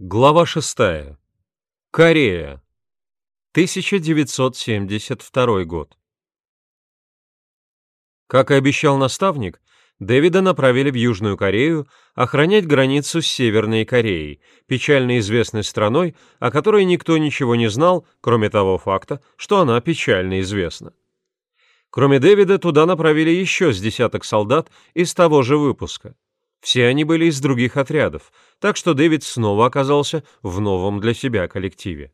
Глава 6. Корея. 1972 год. Как и обещал наставник, Дэвида направили в Южную Корею охранять границу с Северной Кореей, печально известной страной, о которой никто ничего не знал, кроме того факта, что она печально известна. Кроме Дэвида, туда направили еще с десяток солдат из того же выпуска. Все они были из других отрядов, так что Дэвид снова оказался в новом для себя коллективе.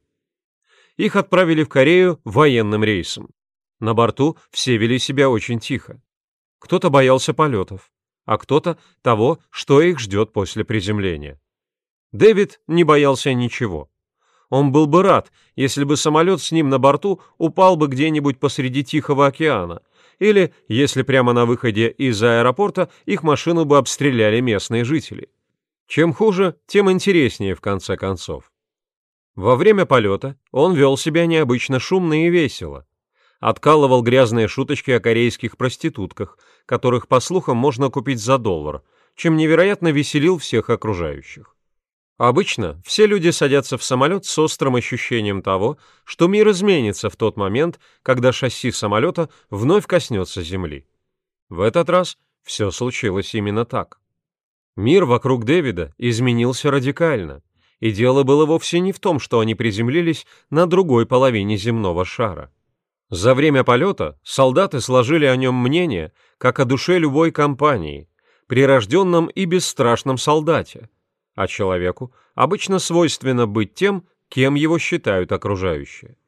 Их отправили в Корею военным рейсом. На борту все вели себя очень тихо. Кто-то боялся полетов, а кто-то того, что их ждет после приземления. Дэвид не боялся ничего. Он был бы рад, если бы самолет с ним на борту упал бы где-нибудь посреди Тихого океана, или, если прямо на выходе из аэропорта их машину бы обстреляли местные жители. Чем хуже, тем интереснее в конце концов. Во время полета он вел себя необычно шумно и весело. Откалывал грязные шуточки о корейских проститутках, которых, по слухам, можно купить за доллар, чем невероятно веселил всех окружающих. Обычно все люди садятся в самолет с острым ощущением того, что мир изменится в тот момент, когда шасси самолета вновь коснется земли. В этот раз все случилось именно так. Мир вокруг Дэвида изменился радикально, и дело было вовсе не в том, что они приземлились на другой половине земного шара. За время полета солдаты сложили о нем мнение, как о душе любой компании, прирожденном и бесстрашном солдате – а человеку обычно свойственно быть тем, кем его считают окружающие.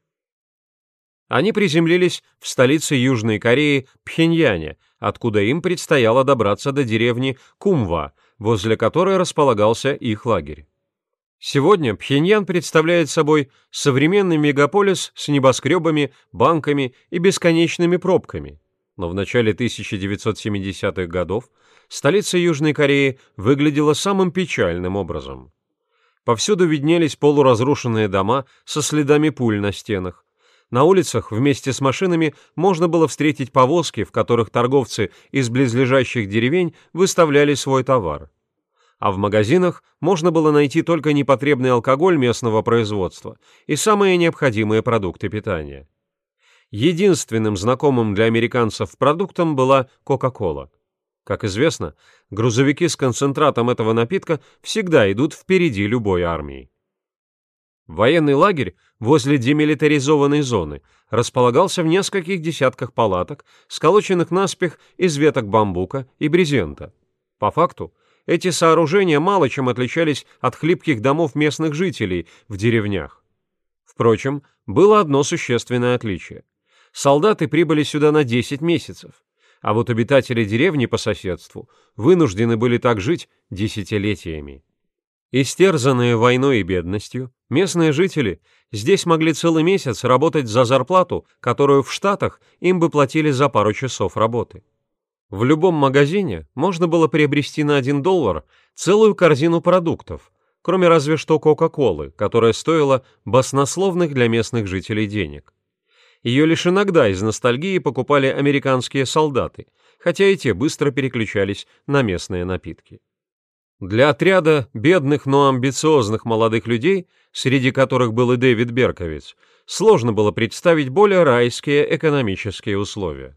Они приземлились в столице Южной Кореи Пхеньяне, откуда им предстояло добраться до деревни Кумва, возле которой располагался их лагерь. Сегодня Пхеньян представляет собой современный мегаполис с небоскребами, банками и бесконечными пробками, но в начале 1970-х годов столица Южной Кореи выглядела самым печальным образом. Повсюду виднелись полуразрушенные дома со следами пуль на стенах. На улицах вместе с машинами можно было встретить повозки, в которых торговцы из близлежащих деревень выставляли свой товар. А в магазинах можно было найти только непотребный алкоголь местного производства и самые необходимые продукты питания. Единственным знакомым для американцев продуктом была Кока-Кола. Как известно, грузовики с концентратом этого напитка всегда идут впереди любой армии. Военный лагерь возле демилитаризованной зоны располагался в нескольких десятках палаток, сколоченных наспех из веток бамбука и брезента. По факту, эти сооружения мало чем отличались от хлипких домов местных жителей в деревнях. Впрочем, было одно существенное отличие. Солдаты прибыли сюда на 10 месяцев а вот обитатели деревни по соседству вынуждены были так жить десятилетиями. Истерзанные войной и бедностью, местные жители здесь могли целый месяц работать за зарплату, которую в Штатах им бы платили за пару часов работы. В любом магазине можно было приобрести на 1 доллар целую корзину продуктов, кроме разве что Кока-Колы, которая стоила баснословных для местных жителей денег. Ее лишь иногда из ностальгии покупали американские солдаты, хотя и те быстро переключались на местные напитки. Для отряда бедных, но амбициозных молодых людей, среди которых был и Дэвид Берковиц, сложно было представить более райские экономические условия.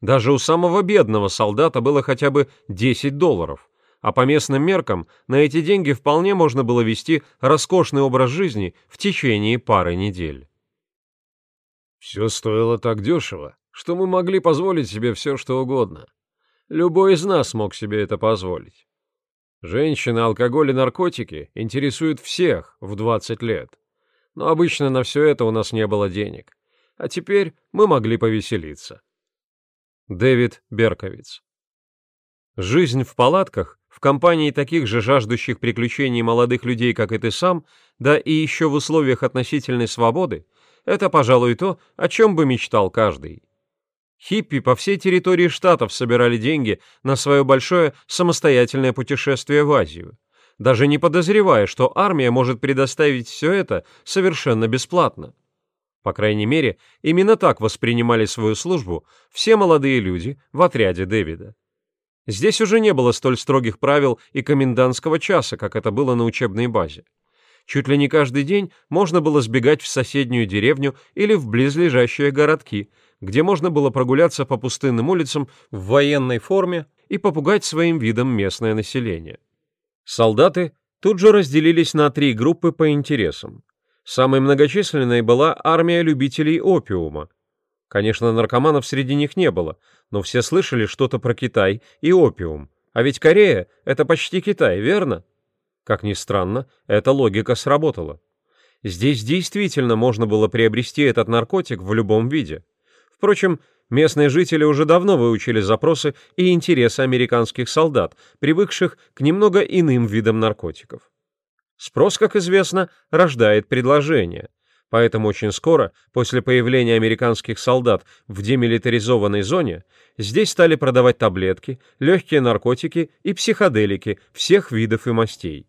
Даже у самого бедного солдата было хотя бы 10 долларов, а по местным меркам на эти деньги вполне можно было вести роскошный образ жизни в течение пары недель. Все стоило так дешево, что мы могли позволить себе все, что угодно. Любой из нас мог себе это позволить. Женщины, алкоголь и наркотики интересуют всех в 20 лет. Но обычно на все это у нас не было денег. А теперь мы могли повеселиться. Дэвид Берковиц Жизнь в палатках, в компании таких же жаждущих приключений молодых людей, как и ты сам, да и еще в условиях относительной свободы, это, пожалуй, то, о чем бы мечтал каждый. Хиппи по всей территории штатов собирали деньги на свое большое самостоятельное путешествие в Азию, даже не подозревая, что армия может предоставить все это совершенно бесплатно. По крайней мере, именно так воспринимали свою службу все молодые люди в отряде Дэвида. Здесь уже не было столь строгих правил и комендантского часа, как это было на учебной базе. Чуть ли не каждый день можно было сбегать в соседнюю деревню или в близлежащие городки, где можно было прогуляться по пустынным улицам в военной форме и попугать своим видом местное население. Солдаты тут же разделились на три группы по интересам. Самой многочисленной была армия любителей опиума. Конечно, наркоманов среди них не было, но все слышали что-то про Китай и опиум. А ведь Корея — это почти Китай, верно? Как ни странно, эта логика сработала. Здесь действительно можно было приобрести этот наркотик в любом виде. Впрочем, местные жители уже давно выучили запросы и интересы американских солдат, привыкших к немного иным видам наркотиков. Спрос, как известно, рождает предложение. Поэтому очень скоро, после появления американских солдат в демилитаризованной зоне, здесь стали продавать таблетки, легкие наркотики и психоделики всех видов и мастей.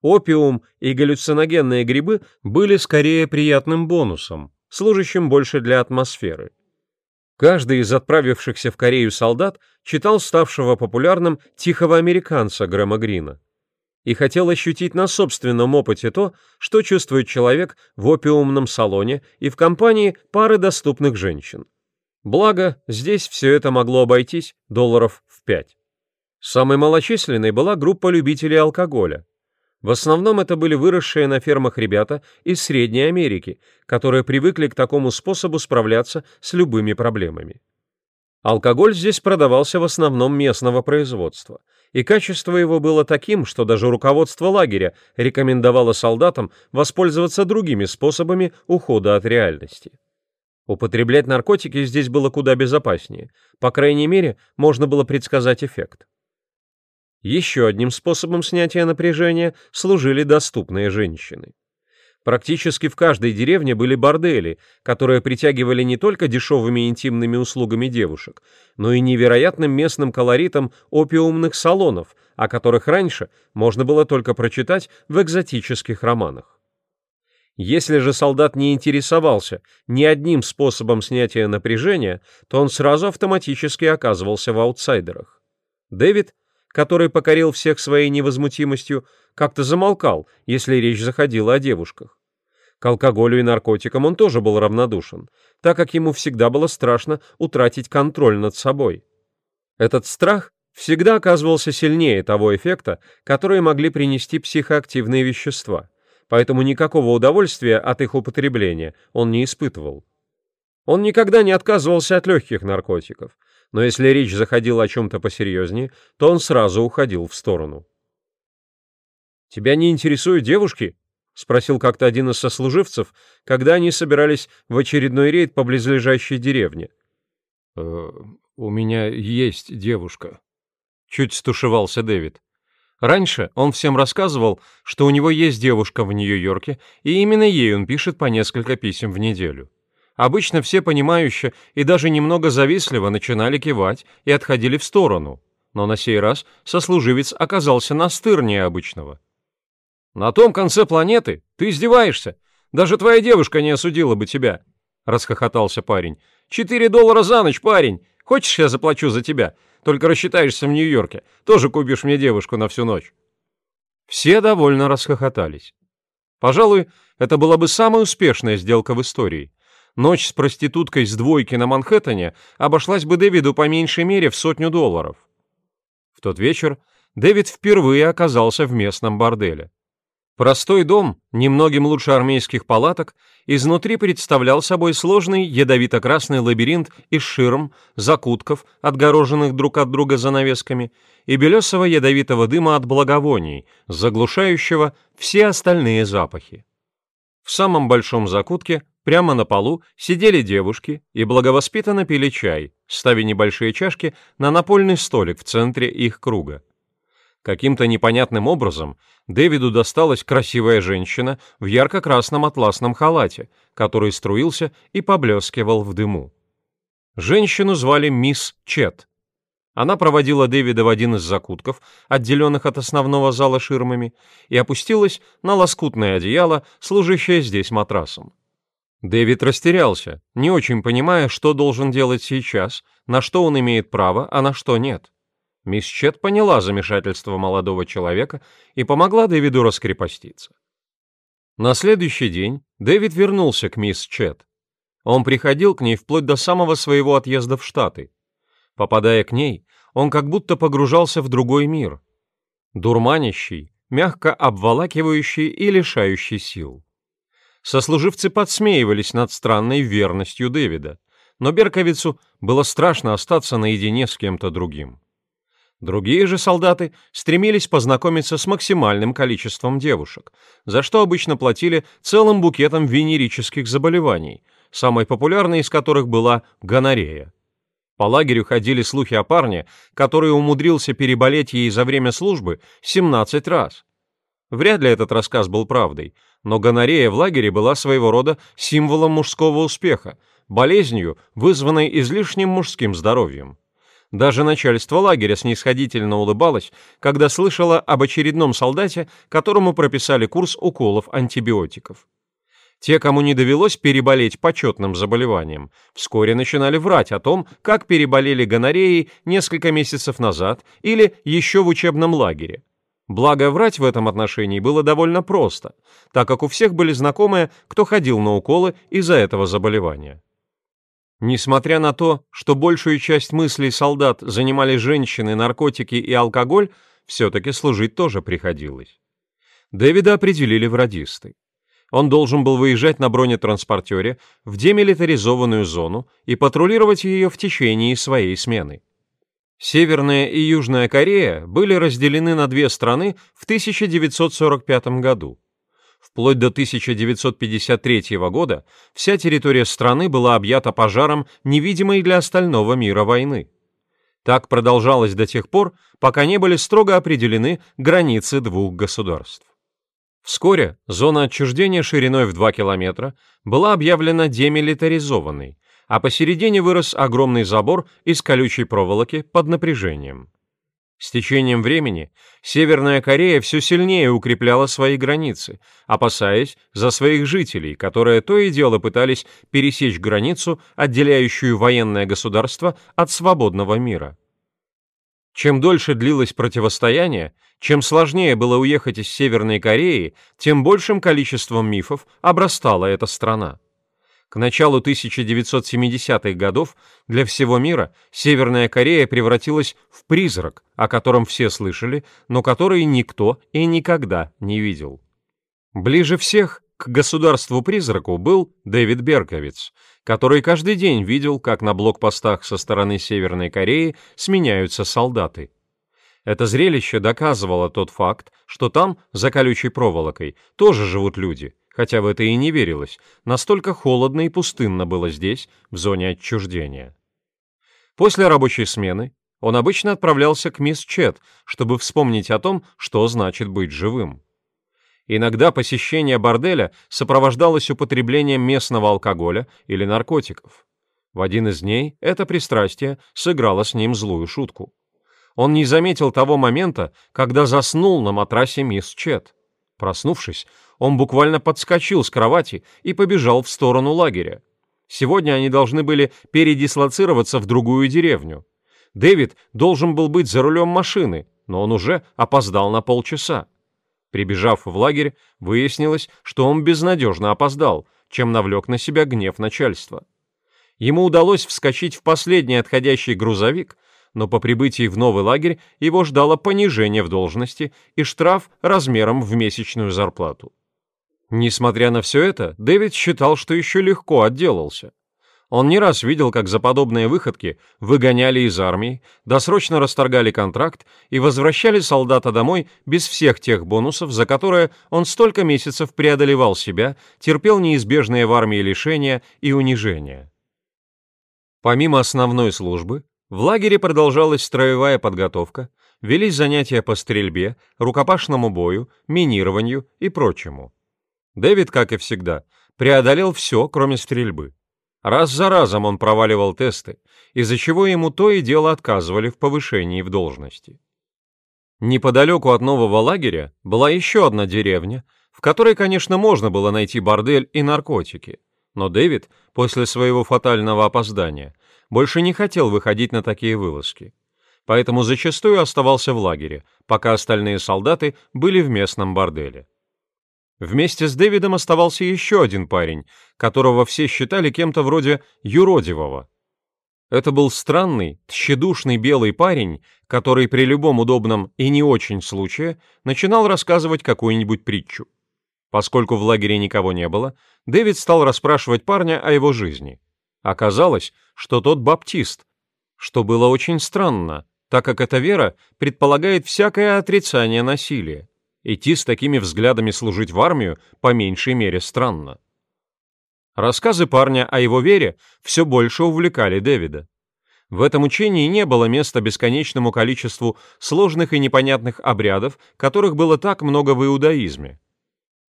Опиум и галлюциногенные грибы были скорее приятным бонусом, служащим больше для атмосферы. Каждый из отправившихся в Корею солдат читал ставшего популярным «Тихого американца» Грэма Грина и хотел ощутить на собственном опыте то, что чувствует человек в опиумном салоне и в компании пары доступных женщин. Благо, здесь все это могло обойтись долларов в пять. Самой малочисленной была группа любителей алкоголя, в основном это были выросшие на фермах ребята из Средней Америки, которые привыкли к такому способу справляться с любыми проблемами. Алкоголь здесь продавался в основном местного производства, и качество его было таким, что даже руководство лагеря рекомендовало солдатам воспользоваться другими способами ухода от реальности. Употреблять наркотики здесь было куда безопаснее, по крайней мере, можно было предсказать эффект. Еще одним способом снятия напряжения служили доступные женщины. Практически в каждой деревне были бордели, которые притягивали не только дешевыми интимными услугами девушек, но и невероятным местным колоритом опиумных салонов, о которых раньше можно было только прочитать в экзотических романах. Если же солдат не интересовался ни одним способом снятия напряжения, то он сразу автоматически оказывался в аутсайдерах. Дэвид который покорил всех своей невозмутимостью, как-то замолкал, если речь заходила о девушках. К алкоголю и наркотикам он тоже был равнодушен, так как ему всегда было страшно утратить контроль над собой. Этот страх всегда оказывался сильнее того эффекта, который могли принести психоактивные вещества, поэтому никакого удовольствия от их употребления он не испытывал. Он никогда не отказывался от легких наркотиков, но если речь заходила о чем-то посерьезнее, то он сразу уходил в сторону. «Тебя не интересуют девушки?» — спросил как-то один из сослуживцев, когда они собирались в очередной рейд по близлежащей деревне. «Э, «У меня есть девушка», — чуть стушевался Дэвид. Раньше он всем рассказывал, что у него есть девушка в Нью-Йорке, и именно ей он пишет по несколько писем в неделю. Обычно все понимающе и даже немного завистливо начинали кивать и отходили в сторону, но на сей раз сослуживец оказался настырнее обычного. «На том конце планеты? Ты издеваешься? Даже твоя девушка не осудила бы тебя!» — расхохотался парень. «Четыре доллара за ночь, парень! Хочешь, я заплачу за тебя? Только рассчитаешься в Нью-Йорке. Тоже купишь мне девушку на всю ночь». Все довольно расхохотались. Пожалуй, это была бы самая успешная сделка в истории. Ночь с проституткой с двойки на Манхэттене обошлась бы Дэвиду по меньшей мере в сотню долларов. В тот вечер Дэвид впервые оказался в местном борделе. Простой дом, немногим лучше армейских палаток, изнутри представлял собой сложный ядовито-красный лабиринт из ширм, закутков, отгороженных друг от друга занавесками, и белесого ядовитого дыма от благовоний, заглушающего все остальные запахи. В самом большом закутке Прямо на полу сидели девушки и благовоспитанно пили чай, ставя небольшие чашки на напольный столик в центре их круга. Каким-то непонятным образом Дэвиду досталась красивая женщина в ярко-красном атласном халате, который струился и поблескивал в дыму. Женщину звали мисс Чет. Она проводила Дэвида в один из закутков, отделенных от основного зала ширмами, и опустилась на лоскутное одеяло, служащее здесь матрасом. Дэвид растерялся, не очень понимая, что должен делать сейчас, на что он имеет право, а на что нет. Мисс Чет поняла замешательство молодого человека и помогла Дэвиду раскрепоститься. На следующий день Дэвид вернулся к мисс Чет. Он приходил к ней вплоть до самого своего отъезда в Штаты. Попадая к ней, он как будто погружался в другой мир. Дурманящий, мягко обволакивающий и лишающий сил. Сослуживцы подсмеивались над странной верностью Дэвида, но Берковицу было страшно остаться наедине с кем-то другим. Другие же солдаты стремились познакомиться с максимальным количеством девушек, за что обычно платили целым букетом венерических заболеваний, самой популярной из которых была гонорея. По лагерю ходили слухи о парне, который умудрился переболеть ей за время службы 17 раз. Вряд ли этот рассказ был правдой, но гонорея в лагере была своего рода символом мужского успеха, болезнью, вызванной излишним мужским здоровьем. Даже начальство лагеря снисходительно улыбалось, когда слышало об очередном солдате, которому прописали курс уколов антибиотиков. Те, кому не довелось переболеть почетным заболеванием, вскоре начинали врать о том, как переболели гонореей несколько месяцев назад или еще в учебном лагере. Благо, врать в этом отношении было довольно просто, так как у всех были знакомые, кто ходил на уколы из-за этого заболевания. Несмотря на то, что большую часть мыслей солдат занимали женщины, наркотики и алкоголь, все-таки служить тоже приходилось. Дэвида определили в радисты. Он должен был выезжать на бронетранспортере в демилитаризованную зону и патрулировать ее в течение своей смены. Северная и Южная Корея были разделены на две страны в 1945 году. Вплоть до 1953 года вся территория страны была объята пожаром невидимой для остального мира войны. Так продолжалось до тех пор, пока не были строго определены границы двух государств. Вскоре зона отчуждения шириной в 2 километра была объявлена демилитаризованной, а посередине вырос огромный забор из колючей проволоки под напряжением. С течением времени Северная Корея все сильнее укрепляла свои границы, опасаясь за своих жителей, которые то и дело пытались пересечь границу, отделяющую военное государство от свободного мира. Чем дольше длилось противостояние, чем сложнее было уехать из Северной Кореи, тем большим количеством мифов обрастала эта страна. К началу 1970-х годов для всего мира Северная Корея превратилась в призрак, о котором все слышали, но который никто и никогда не видел. Ближе всех к государству-призраку был Дэвид Берковиц, который каждый день видел, как на блокпостах со стороны Северной Кореи сменяются солдаты. Это зрелище доказывало тот факт, что там, за колючей проволокой, тоже живут люди, хотя в это и не верилось, настолько холодно и пустынно было здесь, в зоне отчуждения. После рабочей смены он обычно отправлялся к мисс Чет, чтобы вспомнить о том, что значит быть живым. Иногда посещение борделя сопровождалось употреблением местного алкоголя или наркотиков. В один из дней это пристрастие сыграло с ним злую шутку. Он не заметил того момента, когда заснул на матрасе мисс Чет. Проснувшись, он буквально подскочил с кровати и побежал в сторону лагеря. Сегодня они должны были передислоцироваться в другую деревню. Дэвид должен был быть за рулем машины, но он уже опоздал на полчаса. Прибежав в лагерь, выяснилось, что он безнадежно опоздал, чем навлек на себя гнев начальства. Ему удалось вскочить в последний отходящий грузовик, но по прибытии в новый лагерь его ждало понижение в должности и штраф размером в месячную зарплату. Несмотря на все это, Дэвид считал, что еще легко отделался. Он не раз видел, как за подобные выходки выгоняли из армии, досрочно расторгали контракт и возвращали солдата домой без всех тех бонусов, за которые он столько месяцев преодолевал себя, терпел неизбежные в армии лишения и унижения. Помимо основной службы, в лагере продолжалась строевая подготовка, велись занятия по стрельбе, рукопашному бою, минированию и прочему. Дэвид, как и всегда, преодолел все, кроме стрельбы. Раз за разом он проваливал тесты, из-за чего ему то и дело отказывали в повышении в должности. Неподалеку от нового лагеря была еще одна деревня, в которой, конечно, можно было найти бордель и наркотики, но Дэвид, после своего фатального опоздания, больше не хотел выходить на такие вылазки, поэтому зачастую оставался в лагере, пока остальные солдаты были в местном борделе. Вместе с Дэвидом оставался еще один парень, которого все считали кем-то вроде юродивого. Это был странный, тщедушный белый парень, который при любом удобном и не очень случае начинал рассказывать какую-нибудь притчу. Поскольку в лагере никого не было, Дэвид стал расспрашивать парня о его жизни. Оказалось, что тот баптист, что было очень странно, так как эта вера предполагает всякое отрицание насилия. Идти с такими взглядами служить в армию по меньшей мере странно. Рассказы парня о его вере все больше увлекали Дэвида. В этом учении не было места бесконечному количеству сложных и непонятных обрядов, которых было так много в иудаизме.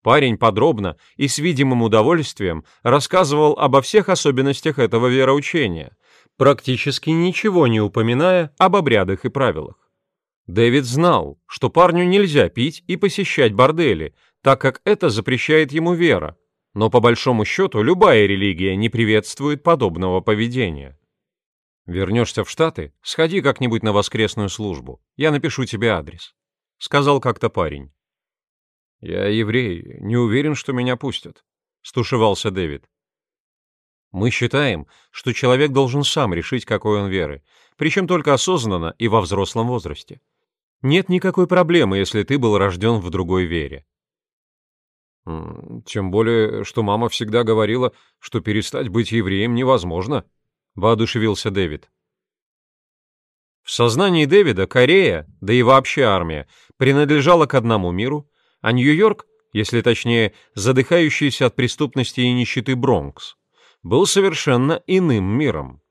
Парень подробно и с видимым удовольствием рассказывал обо всех особенностях этого вероучения, практически ничего не упоминая об обрядах и правилах. Дэвид знал, что парню нельзя пить и посещать бордели, так как это запрещает ему вера, но по большому счету любая религия не приветствует подобного поведения. «Вернешься в Штаты, сходи как-нибудь на воскресную службу, я напишу тебе адрес», — сказал как-то парень. «Я еврей, не уверен, что меня пустят», — стушевался Дэвид. Мы считаем, что человек должен сам решить, какой он веры, причем только осознанно и во взрослом возрасте. Нет никакой проблемы, если ты был рожден в другой вере. Тем более, что мама всегда говорила, что перестать быть евреем невозможно, воодушевился Дэвид. В сознании Дэвида Корея, да и вообще армия, принадлежала к одному миру, а Нью-Йорк, если точнее, задыхающийся от преступности и нищеты Бронкс, был совершенно иным миром.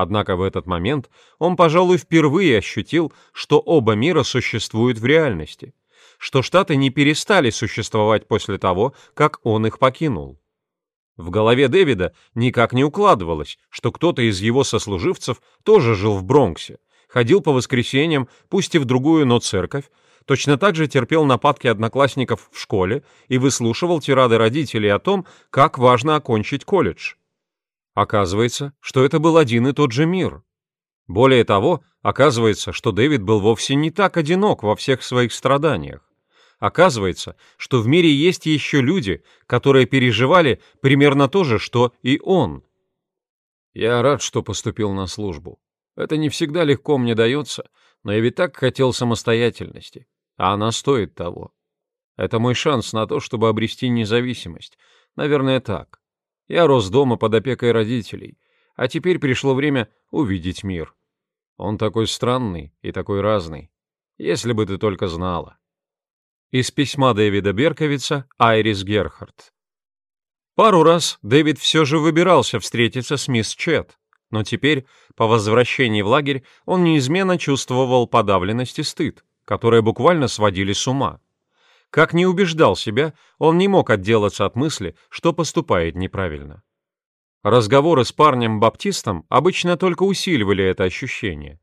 Однако в этот момент он, пожалуй, впервые ощутил, что оба мира существуют в реальности, что Штаты не перестали существовать после того, как он их покинул. В голове Дэвида никак не укладывалось, что кто-то из его сослуживцев тоже жил в Бронксе, ходил по воскресеньям, пусть и в другую, но церковь, точно так же терпел нападки одноклассников в школе и выслушивал тирады родителей о том, как важно окончить колледж. Оказывается, что это был один и тот же мир. Более того, оказывается, что Дэвид был вовсе не так одинок во всех своих страданиях. Оказывается, что в мире есть еще люди, которые переживали примерно то же, что и он. Я рад, что поступил на службу. Это не всегда легко мне дается, но я ведь так хотел самостоятельности, а она стоит того. Это мой шанс на то, чтобы обрести независимость. Наверное, так. Я рос дома под опекой родителей, а теперь пришло время увидеть мир. Он такой странный и такой разный. Если бы ты только знала. Из письма Дэвида Берковица Айрис Герхард. Пару раз Дэвид все же выбирался встретиться с мисс Чет, но теперь, по возвращении в лагерь, он неизменно чувствовал подавленность и стыд, которые буквально сводили с ума. Как не убеждал себя, он не мог отделаться от мысли, что поступает неправильно. Разговоры с парнем-баптистом обычно только усиливали это ощущение.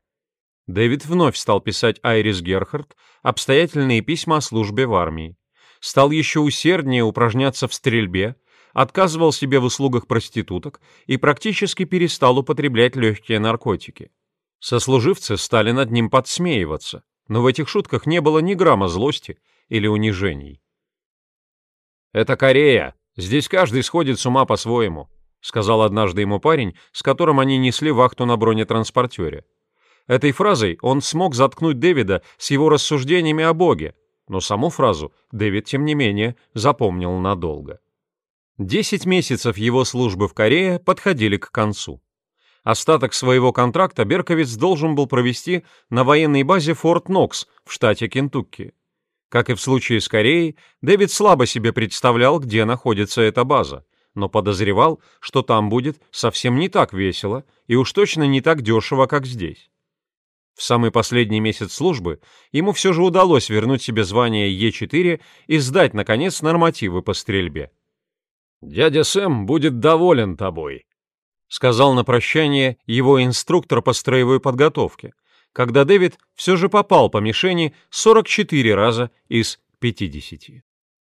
Дэвид вновь стал писать Айрис Герхард обстоятельные письма о службе в армии, стал еще усерднее упражняться в стрельбе, отказывал себе в услугах проституток и практически перестал употреблять легкие наркотики. Сослуживцы стали над ним подсмеиваться, но в этих шутках не было ни грамма злости или унижений. «Это Корея. Здесь каждый сходит с ума по-своему», — сказал однажды ему парень, с которым они несли вахту на бронетранспортере. Этой фразой он смог заткнуть Дэвида с его рассуждениями о Боге, но саму фразу Дэвид, тем не менее, запомнил надолго. Десять месяцев его службы в Корее подходили к концу. Остаток своего контракта Берковиц должен был провести на военной базе Форт Нокс в штате Кентукки. Как и в случае с Кореей, Дэвид слабо себе представлял, где находится эта база, но подозревал, что там будет совсем не так весело и уж точно не так дешево, как здесь. В самый последний месяц службы ему все же удалось вернуть себе звание Е4 и сдать, наконец, нормативы по стрельбе. «Дядя Сэм будет доволен тобой», — сказал на прощание его инструктор по строевой подготовке, когда Дэвид все же попал по мишени 44 раза из 50.